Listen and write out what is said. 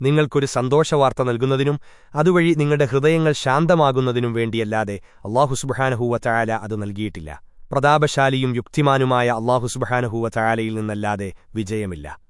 നിങ്ങൾക്കൊരു സന്തോഷവാർത്ത നൽകുന്നതിനും അതുവഴി നിങ്ങളുടെ ഹൃദയങ്ങൾ ശാന്തമാകുന്നതിനും വേണ്ടിയല്ലാതെ അള്ളാഹുസുബഹാനഹൂവത്തായാല അത് നൽകിയിട്ടില്ല. പ്രതാപശാലിയും യുക്തിമാനുമായ അള്ളാഹുസുബഹാനഹൂവത്തായാലയിൽ നിന്നല്ലാതെ വിജയമില്ല.